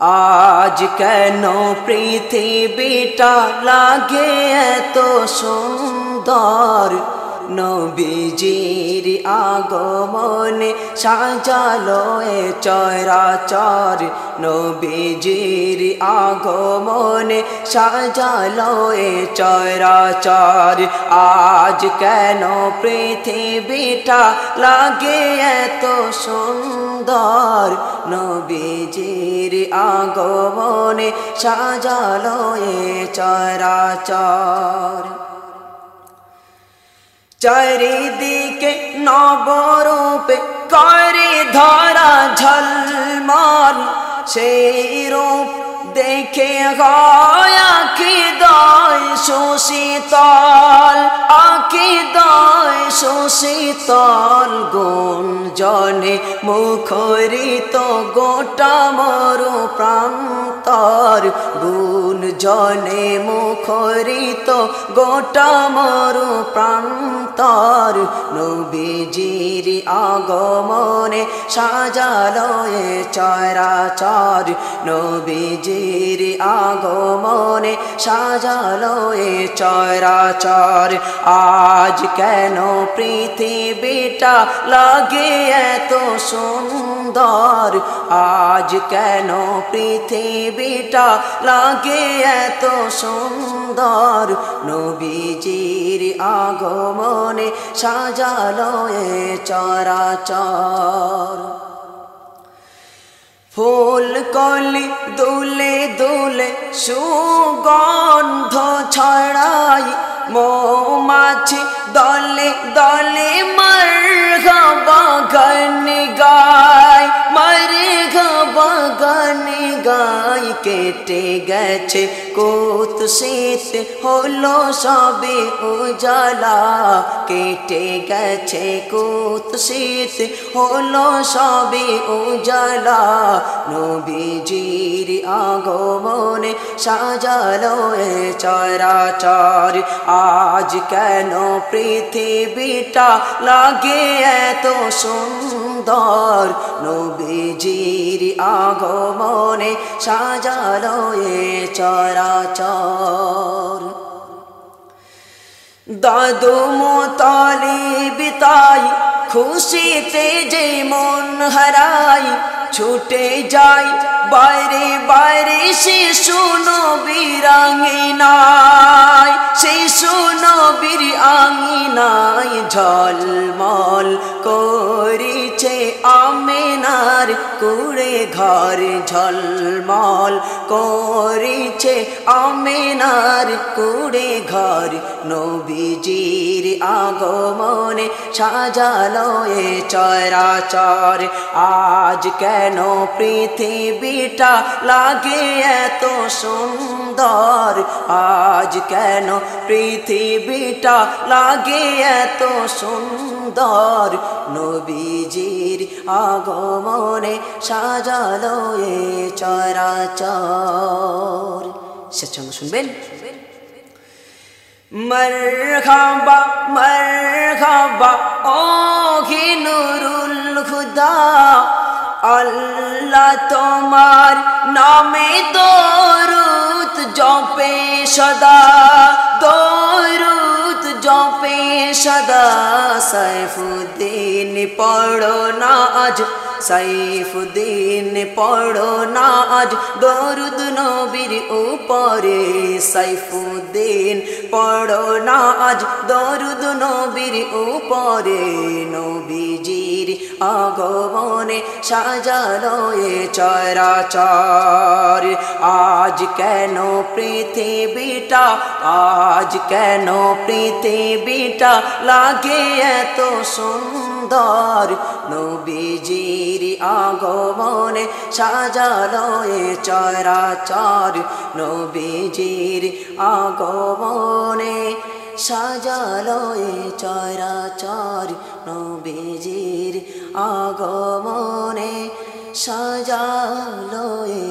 আজ কেন পৃথিবীটা লাগে এত সুন্দর নবীজির আগমনে সাজালো এ চরাচর। নবীজির আগমনে সাজালো এ চরাচর। আজ কেন পৃথিবীটা লাগে এত সুন্দর? নবীজির আগমনে সাজালো এ চরাচর। চারিদিকে নবরূপে করে ধরা ঝলমল সেই রূপ দেখে আখি দয় সুশীতল আখি দয় সুশীতল গুণ জনে মুখরিত গোটা মরু প্রান্তর গুণ জনে মুখরিত গোটা মরু প্রান্তর নবীজির আগমনে সাজালো এ চরাচর নবীজির আগমনে সাজালো এ চরাচর। আজ কেন পৃথিবীটা লাগে এত সুন্দর? আজ কেন পৃথিবীটা লাগে এত সুন্দর? নবীজির আগমনে সাজালো এ চরাচর। ফুল কলি দুলে দুলে সুগন্ধ ছড়াই মৌমাছি দলে দলে মর গান গায় মর বাগান গায়। কেটে গেছে, কোত শীত হলো সবে উজালা। কেটে গেছে, কোত শীত হলো সবে উজালা। নবীজির আগমনে সাজালো এ চরাচর। আজ কেন পৃথিবীটা লাগে এত সুন্দর? নবীজির আগমনে সাজালো এ চরাচর। দাদু মোতালি বিতাই, খুশিতে যে মন হারাই, ছুটে যাই বাইরে বাইরে শিশু নবীর সে শিশু নবীর আঙিনায় ঝলমল করিছে আমেনার কুড়ে ঘর ঝলমল করিছে। আমেনার কুড়ে ঘর নবীজির আগমনে সাজালো এ চরাচর। আজ কেন পৃথিবীটা লাগে এত সুন্দর? আজ কেন পৃথিবীটা লাগে এত সুন্দর? নবীজির আগমনে সাজালো এ চরাচর। শেষ শুনবেন? মরহাবা মরহাবা ও হি নুরুল খুদা। আল্লাহ তোমার নামে দরুদ জপে সদা। দরুদ জপে সদা সাইফুদ্দিন পড়ো না আজ সাইফুদ্দিন, পড়ো না আজ দরুদ নবীর উপরে। সাইফুদ্দিন, পড়ো না আজ দরুদ নবীর উপরে। নবীজির আগমনে সাজালো এ চরাচর। আজ কেন পৃথিবীটা, আজ কেন পৃথিবীটা লাগে এত সুন্দর? নবীজির আগমনে সাজালো এ চরাচর নবীজির আগমনে। সাজালো এ চরাচর নবীজির আগমনে। সাজালো এ